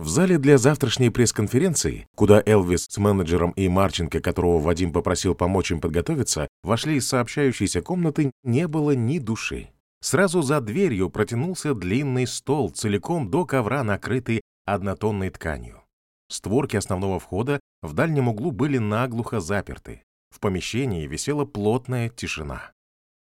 В зале для завтрашней пресс-конференции, куда Элвис с менеджером и Марченко, которого Вадим попросил помочь им подготовиться, вошли из сообщающейся комнаты, не было ни души. Сразу за дверью протянулся длинный стол, целиком до ковра накрытый однотонной тканью. Створки основного входа в дальнем углу были наглухо заперты. В помещении висела плотная тишина.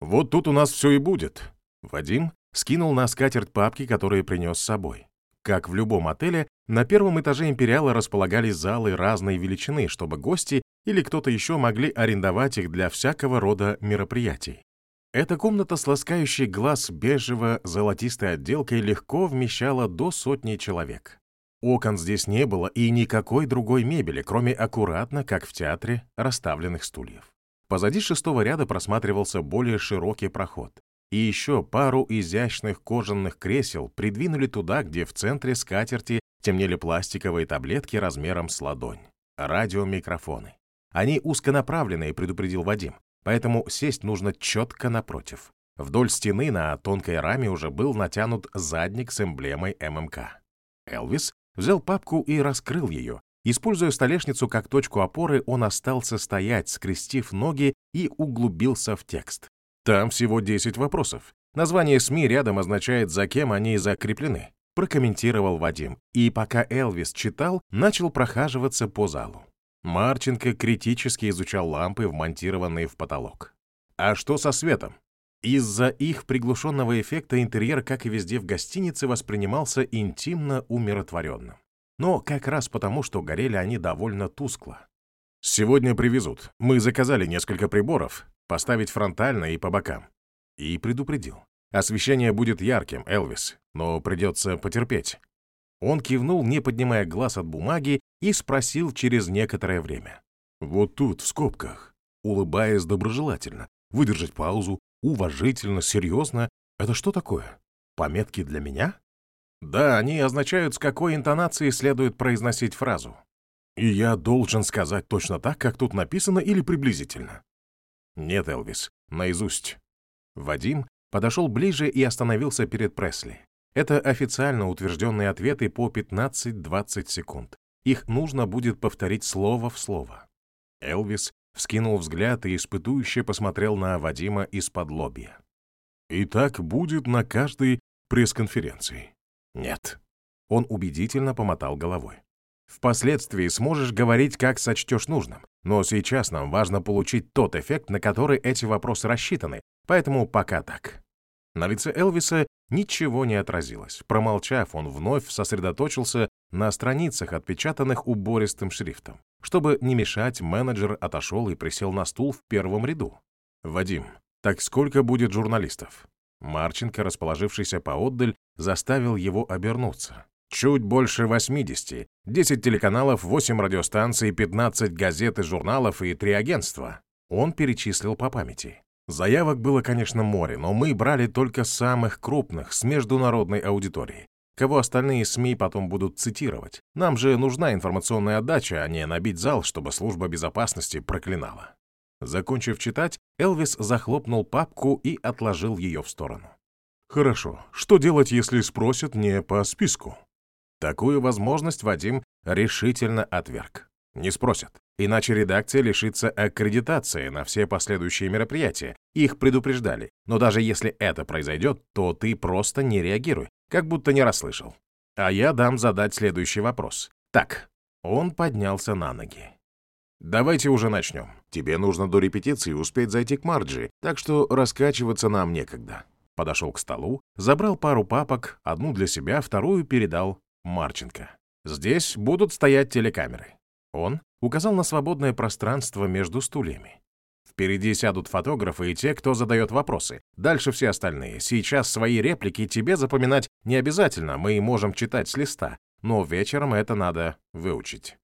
«Вот тут у нас все и будет». Вадим скинул на скатерть папки, которые принес с собой. Как в любом отеле, на первом этаже «Империала» располагались залы разной величины, чтобы гости или кто-то еще могли арендовать их для всякого рода мероприятий. Эта комната с ласкающей глаз бежево-золотистой отделкой легко вмещала до сотни человек. Окон здесь не было и никакой другой мебели, кроме аккуратно, как в театре, расставленных стульев. Позади шестого ряда просматривался более широкий проход. И еще пару изящных кожаных кресел придвинули туда, где в центре скатерти темнели пластиковые таблетки размером с ладонь. Радиомикрофоны. Они узконаправленные, предупредил Вадим, поэтому сесть нужно четко напротив. Вдоль стены на тонкой раме уже был натянут задник с эмблемой ММК. Элвис взял папку и раскрыл ее. Используя столешницу как точку опоры, он остался стоять, скрестив ноги и углубился в текст. Там всего 10 вопросов. Название СМИ рядом означает, за кем они закреплены, прокомментировал Вадим. И пока Элвис читал, начал прохаживаться по залу. Марченко критически изучал лампы, вмонтированные в потолок. А что со светом? Из-за их приглушенного эффекта интерьер, как и везде в гостинице, воспринимался интимно умиротворенным. Но как раз потому, что горели они довольно тускло. «Сегодня привезут. Мы заказали несколько приборов, поставить фронтально и по бокам». И предупредил. «Освещение будет ярким, Элвис, но придется потерпеть». Он кивнул, не поднимая глаз от бумаги, и спросил через некоторое время. «Вот тут, в скобках», улыбаясь доброжелательно, выдержать паузу, уважительно, серьезно. Это что такое? Пометки для меня? Да, они означают, с какой интонацией следует произносить фразу. И я должен сказать точно так, как тут написано, или приблизительно? Нет, Элвис, наизусть. Вадим подошел ближе и остановился перед Пресли. Это официально утвержденные ответы по 15-20 секунд. Их нужно будет повторить слово в слово. Элвис вскинул взгляд и испытующе посмотрел на Вадима из-под лобья. «И так будет на каждой пресс-конференции?» «Нет». Он убедительно помотал головой. «Впоследствии сможешь говорить, как сочтешь нужным, но сейчас нам важно получить тот эффект, на который эти вопросы рассчитаны, поэтому пока так». На лице Элвиса ничего не отразилось. Промолчав, он вновь сосредоточился на страницах, отпечатанных убористым шрифтом. Чтобы не мешать, менеджер отошел и присел на стул в первом ряду. «Вадим, так сколько будет журналистов?» Марченко, расположившийся поотдаль, заставил его обернуться. «Чуть больше 80. 10 телеканалов, 8 радиостанций, 15 газет и журналов и 3 агентства». Он перечислил по памяти. Заявок было, конечно, море, но мы брали только самых крупных, с международной аудиторией кого остальные СМИ потом будут цитировать. Нам же нужна информационная отдача, а не набить зал, чтобы служба безопасности проклинала. Закончив читать, Элвис захлопнул папку и отложил ее в сторону. «Хорошо. Что делать, если спросят не по списку?» Такую возможность Вадим решительно отверг. Не спросят. Иначе редакция лишится аккредитации на все последующие мероприятия. Их предупреждали. Но даже если это произойдет, то ты просто не реагируй как будто не расслышал. А я дам задать следующий вопрос. Так, он поднялся на ноги. «Давайте уже начнем. Тебе нужно до репетиции успеть зайти к Марджи, так что раскачиваться нам некогда». Подошел к столу, забрал пару папок, одну для себя, вторую передал Марченко. «Здесь будут стоять телекамеры». Он указал на свободное пространство между стульями. Впереди сядут фотографы и те, кто задает вопросы. Дальше все остальные. Сейчас свои реплики тебе запоминать не обязательно, мы можем читать с листа, но вечером это надо выучить.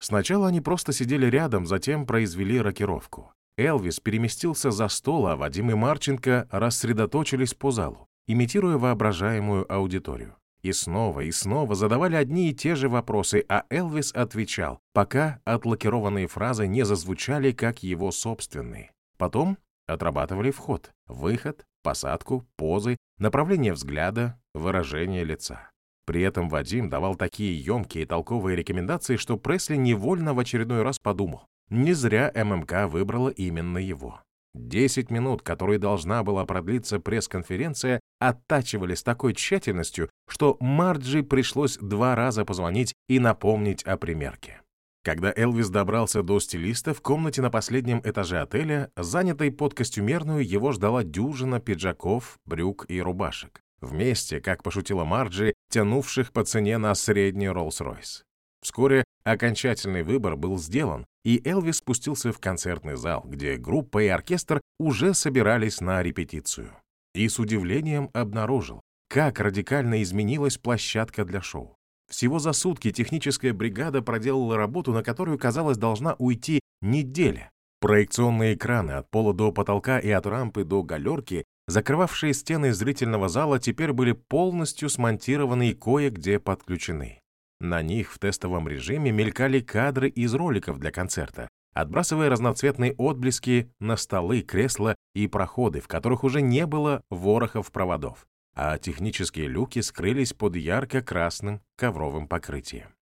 Сначала они просто сидели рядом, затем произвели рокировку. Элвис переместился за стол, а Вадим и Марченко рассредоточились по залу, имитируя воображаемую аудиторию. И снова и снова задавали одни и те же вопросы, а Элвис отвечал, пока отлакированные фразы не зазвучали как его собственные. Потом отрабатывали вход, выход, посадку, позы, направление взгляда, выражение лица. При этом Вадим давал такие емкие и толковые рекомендации, что Пресли невольно в очередной раз подумал. Не зря ММК выбрала именно его. Десять минут, которые должна была продлиться пресс-конференция, оттачивали с такой тщательностью, что Марджи пришлось два раза позвонить и напомнить о примерке. Когда Элвис добрался до стилиста, в комнате на последнем этаже отеля, занятой под костюмерную, его ждала дюжина пиджаков, брюк и рубашек. Вместе, как пошутила Марджи, тянувших по цене на средний Роллс-Ройс. Вскоре окончательный выбор был сделан, и Элвис спустился в концертный зал, где группа и оркестр уже собирались на репетицию. И с удивлением обнаружил, как радикально изменилась площадка для шоу. Всего за сутки техническая бригада проделала работу, на которую, казалось, должна уйти неделя. Проекционные экраны от пола до потолка и от рампы до галерки, закрывавшие стены зрительного зала, теперь были полностью смонтированы и кое-где подключены. На них в тестовом режиме мелькали кадры из роликов для концерта, отбрасывая разноцветные отблески на столы, кресла и проходы, в которых уже не было ворохов проводов а технические люки скрылись под ярко-красным ковровым покрытием.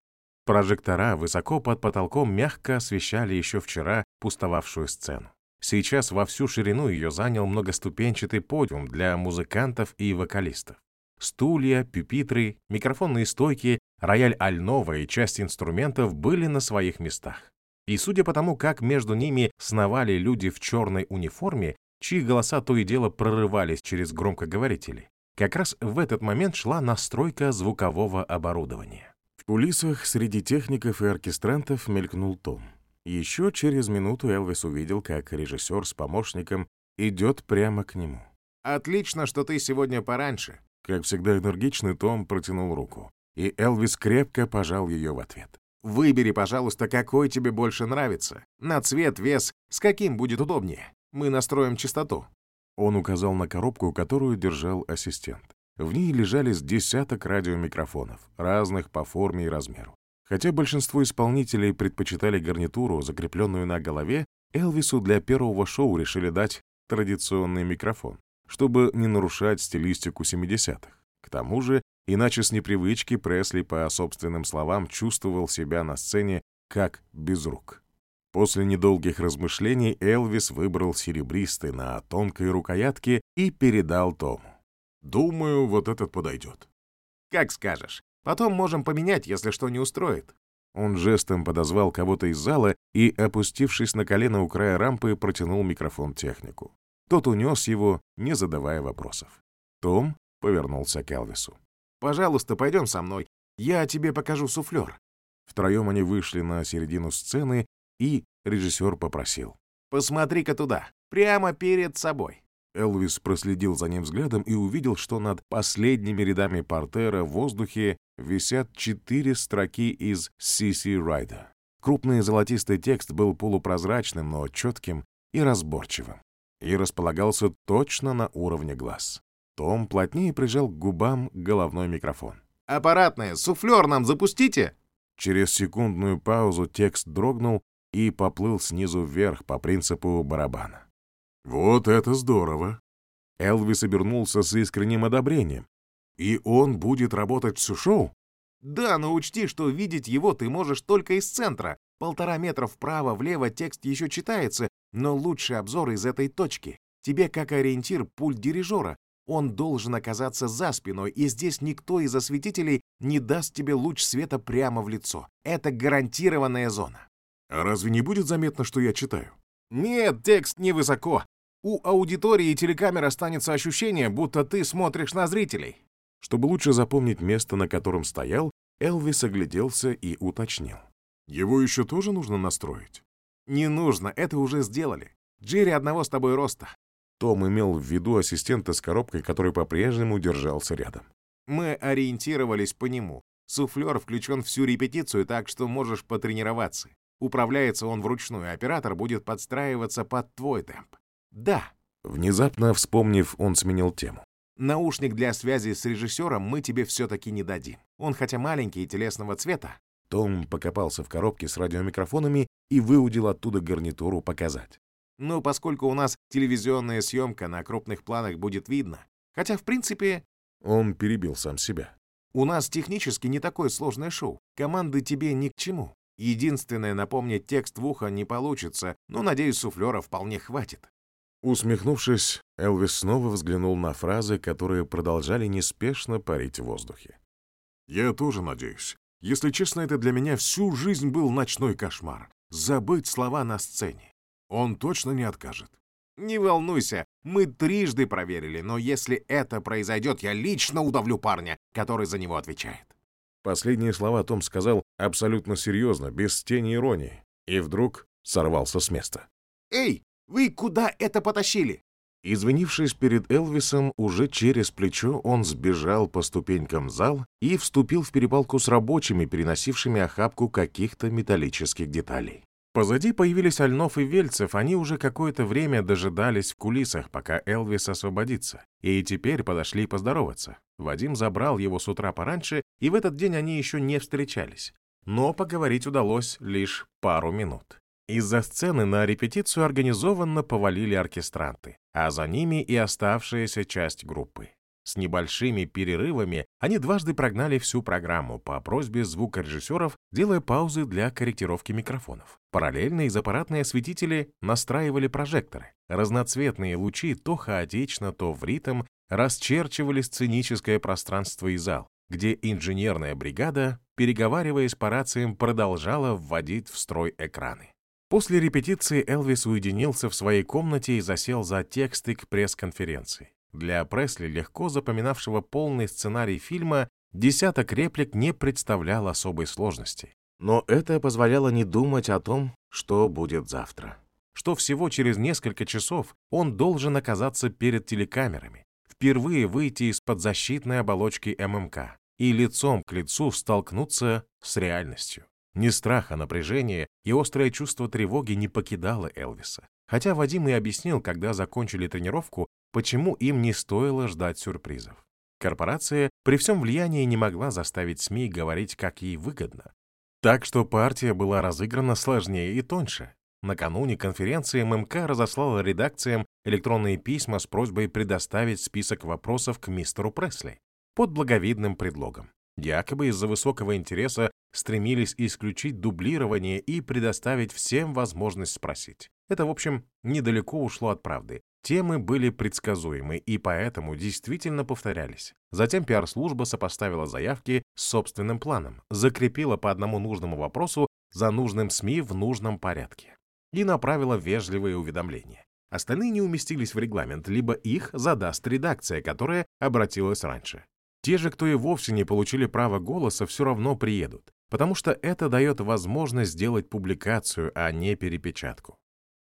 Прожектора высоко под потолком мягко освещали еще вчера пустовавшую сцену. Сейчас во всю ширину ее занял многоступенчатый подиум для музыкантов и вокалистов. Стулья, пюпитры, микрофонные стойки, рояль Альнова и часть инструментов были на своих местах. И судя по тому, как между ними сновали люди в черной униформе, чьи голоса то и дело прорывались через громкоговорители, как раз в этот момент шла настройка звукового оборудования. В кулисах среди техников и оркестрантов мелькнул Том. Еще через минуту Элвис увидел, как режиссер с помощником идет прямо к нему. «Отлично, что ты сегодня пораньше». Как всегда энергичный Том протянул руку, и Элвис крепко пожал ее в ответ. «Выбери, пожалуйста, какой тебе больше нравится. На цвет, вес, с каким будет удобнее. Мы настроим частоту». Он указал на коробку, которую держал ассистент. В ней лежали с десяток радиомикрофонов, разных по форме и размеру. Хотя большинство исполнителей предпочитали гарнитуру, закрепленную на голове, Элвису для первого шоу решили дать традиционный микрофон, чтобы не нарушать стилистику 70-х. К тому же, иначе с непривычки Пресли, по собственным словам, чувствовал себя на сцене как без рук. После недолгих размышлений Элвис выбрал серебристый на тонкой рукоятке и передал Тому. «Думаю, вот этот подойдет». «Как скажешь. Потом можем поменять, если что не устроит». Он жестом подозвал кого-то из зала и, опустившись на колено у края рампы, протянул микрофон технику. Тот унес его, не задавая вопросов. Том повернулся к Элвису. «Пожалуйста, пойдем со мной. Я тебе покажу суфлер». Втроем они вышли на середину сцены и режиссер попросил. «Посмотри-ка туда, прямо перед собой». Элвис проследил за ним взглядом и увидел, что над последними рядами портера в воздухе висят четыре строки из «Сиси Райда». Крупный золотистый текст был полупрозрачным, но четким и разборчивым, и располагался точно на уровне глаз. Том плотнее прижал к губам головной микрофон. «Аппаратное, суфлер нам запустите!» Через секундную паузу текст дрогнул и поплыл снизу вверх по принципу барабана. «Вот это здорово!» Элвис обернулся с искренним одобрением. «И он будет работать всю шоу?» «Да, но учти, что видеть его ты можешь только из центра. Полтора метра вправо-влево текст еще читается, но лучший обзор из этой точки. Тебе как ориентир пульт дирижера. Он должен оказаться за спиной, и здесь никто из осветителей не даст тебе луч света прямо в лицо. Это гарантированная зона. А разве не будет заметно, что я читаю? Нет, текст невысоко. У аудитории и телекамер останется ощущение, будто ты смотришь на зрителей. Чтобы лучше запомнить место, на котором стоял, Элвис огляделся и уточнил. Его еще тоже нужно настроить? Не нужно, это уже сделали. Джерри одного с тобой роста. Том имел в виду ассистента с коробкой, который по-прежнему держался рядом. Мы ориентировались по нему. Суфлер включен всю репетицию, так что можешь потренироваться. Управляется он вручную, оператор будет подстраиваться под твой темп. Да. Внезапно вспомнив, он сменил тему. Наушник для связи с режиссером мы тебе все-таки не дадим. Он хотя маленький и телесного цвета. Том покопался в коробке с радиомикрофонами и выудил оттуда гарнитуру показать. Ну, поскольку у нас телевизионная съемка на крупных планах будет видно. Хотя, в принципе... Он перебил сам себя. У нас технически не такое сложное шоу. Команды тебе ни к чему. Единственное, напомнить текст в ухо не получится, но, надеюсь, суфлера вполне хватит. Усмехнувшись, Элвис снова взглянул на фразы, которые продолжали неспешно парить в воздухе. «Я тоже надеюсь. Если честно, это для меня всю жизнь был ночной кошмар. Забыть слова на сцене. Он точно не откажет. Не волнуйся, мы трижды проверили, но если это произойдет, я лично удавлю парня, который за него отвечает. Последние слова Том сказал абсолютно серьезно, без тени иронии, и вдруг сорвался с места. «Эй, вы куда это потащили?» Извинившись перед Элвисом, уже через плечо он сбежал по ступенькам в зал и вступил в перепалку с рабочими, переносившими охапку каких-то металлических деталей. Позади появились Альнов и Вельцев, они уже какое-то время дожидались в кулисах, пока Элвис освободится, и теперь подошли поздороваться. Вадим забрал его с утра пораньше, и в этот день они еще не встречались. Но поговорить удалось лишь пару минут. Из-за сцены на репетицию организованно повалили оркестранты, а за ними и оставшаяся часть группы. С небольшими перерывами они дважды прогнали всю программу по просьбе звукорежиссеров, делая паузы для корректировки микрофонов. Параллельно из аппаратные осветители настраивали прожекторы. Разноцветные лучи то хаотично, то в ритм расчерчивали сценическое пространство и зал, где инженерная бригада, переговариваясь по рациям, продолжала вводить в строй экраны. После репетиции Элвис уединился в своей комнате и засел за тексты к пресс-конференции. Для Пресли, легко запоминавшего полный сценарий фильма, десяток реплик не представлял особой сложности. Но это позволяло не думать о том, что будет завтра. Что всего через несколько часов он должен оказаться перед телекамерами, впервые выйти из-под защитной оболочки ММК и лицом к лицу столкнуться с реальностью. Ни страха, напряжения и острое чувство тревоги не покидало Элвиса. Хотя Вадим и объяснил, когда закончили тренировку, почему им не стоило ждать сюрпризов. Корпорация при всем влиянии не могла заставить СМИ говорить, как ей выгодно. Так что партия была разыграна сложнее и тоньше. Накануне конференции ММК разослала редакциям электронные письма с просьбой предоставить список вопросов к мистеру Пресли под благовидным предлогом. Якобы из-за высокого интереса стремились исключить дублирование и предоставить всем возможность спросить. Это, в общем, недалеко ушло от правды. Темы были предсказуемы и поэтому действительно повторялись. Затем пиар-служба сопоставила заявки с собственным планом, закрепила по одному нужному вопросу за нужным СМИ в нужном порядке и направила вежливые уведомления. Остальные не уместились в регламент, либо их задаст редакция, которая обратилась раньше. Те же, кто и вовсе не получили права голоса, все равно приедут, потому что это дает возможность сделать публикацию, а не перепечатку.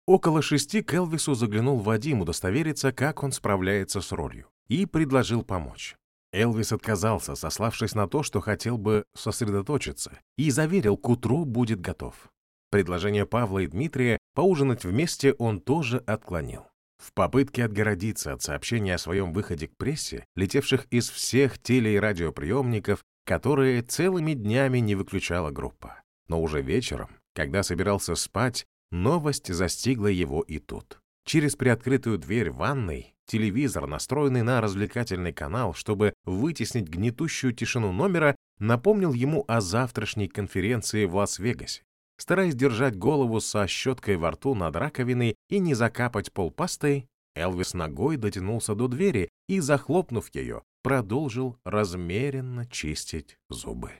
Около шести к Элвису заглянул Вадим удостовериться, как он справляется с ролью, и предложил помочь. Элвис отказался, сославшись на то, что хотел бы сосредоточиться, и заверил, к утру будет готов. Предложение Павла и Дмитрия поужинать вместе он тоже отклонил. В попытке отгородиться от сообщения о своем выходе к прессе, летевших из всех теле- и радиоприемников, которые целыми днями не выключала группа. Но уже вечером, когда собирался спать, Новость застигла его и тут. Через приоткрытую дверь ванной телевизор, настроенный на развлекательный канал, чтобы вытеснить гнетущую тишину номера, напомнил ему о завтрашней конференции в Лас-Вегасе. Стараясь держать голову со щеткой во рту над раковиной и не закапать пол пастой, Элвис ногой дотянулся до двери и, захлопнув ее, продолжил размеренно чистить зубы.